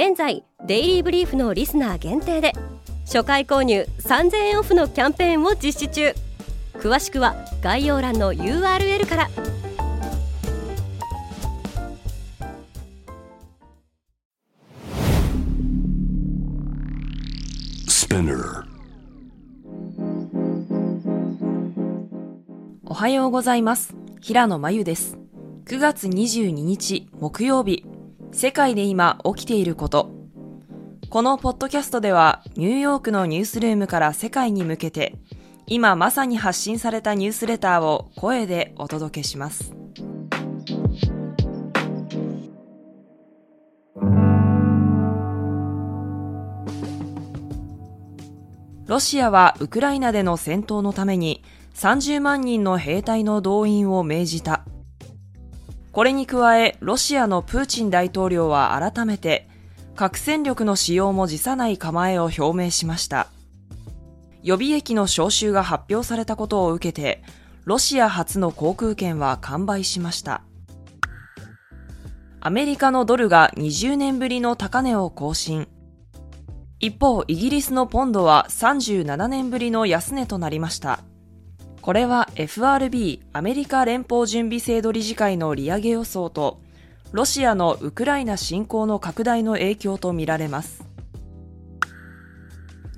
現在デイリーブリーフのリスナー限定で初回購入3000円オフのキャンペーンを実施中。詳しくは概要欄の URL から。おはようございます。平野真由です。9月22日木曜日世界で今起きていることこのポッドキャストではニューヨークのニュースルームから世界に向けて今まさに発信されたニュースレターを声でお届けします。ロシアはウクライナでの戦闘のために30万人の兵隊の動員を命じた。これに加え、ロシアのプーチン大統領は改めて核戦力の使用も辞さない構えを表明しました。予備役の招集が発表されたことを受けて、ロシア初の航空券は完売しました。アメリカのドルが20年ぶりの高値を更新。一方、イギリスのポンドは37年ぶりの安値となりました。これは FRB アメリカ連邦準備制度理事会の利上げ予想とロシアのウクライナ侵攻の拡大の影響とみられます。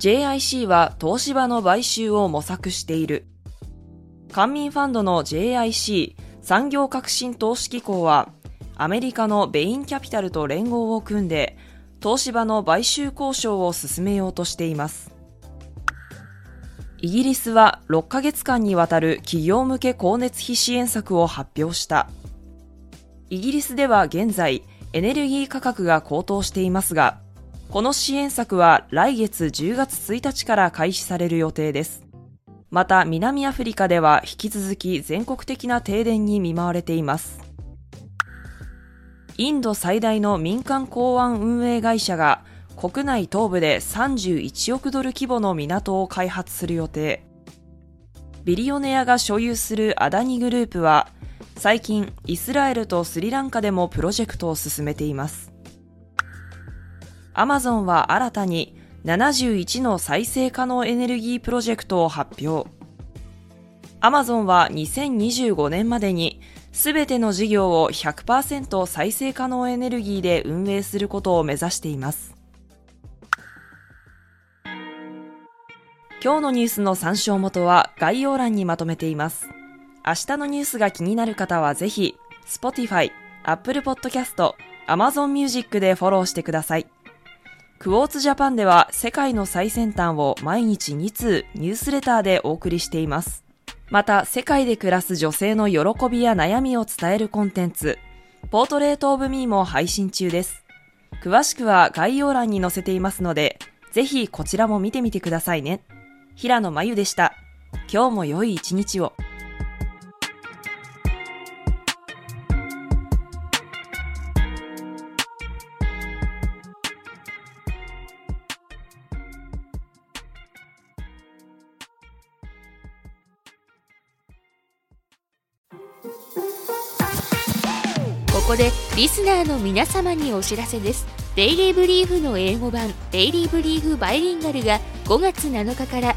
JIC は東芝の買収を模索している。官民ファンドの JIC 産業革新投資機構はアメリカのベインキャピタルと連合を組んで東芝の買収交渉を進めようとしています。イギリスは6ヶ月間にわたる企業向け光熱費支援策を発表した。イギリスでは現在、エネルギー価格が高騰していますが、この支援策は来月10月1日から開始される予定です。また南アフリカでは引き続き全国的な停電に見舞われています。インド最大の民間港湾運営会社が国内東部で31億ドル規模の港を開発する予定。ビリオネアが所有するアダニグループは最近イスラエルとスリランカでもプロジェクトを進めています。アマゾンは新たに71の再生可能エネルギープロジェクトを発表。アマゾンは2025年までにすべての事業を100%再生可能エネルギーで運営することを目指しています。今日のニュースの参照元は概要欄にまとめています。明日のニュースが気になる方はぜひ、Spotify、Apple Podcast、Amazon Music でフォローしてください。クォーツジャパンでは世界の最先端を毎日2通ニュースレターでお送りしています。また、世界で暮らす女性の喜びや悩みを伝えるコンテンツ、ポートレートオブミーも配信中です。詳しくは概要欄に載せていますので、ぜひこちらも見てみてくださいね。平野真由でした。今日も良い一日を。ここでリスナーの皆様にお知らせですデイリーブリーフの英語版デイリーブリーフバイリンガルが5月7日から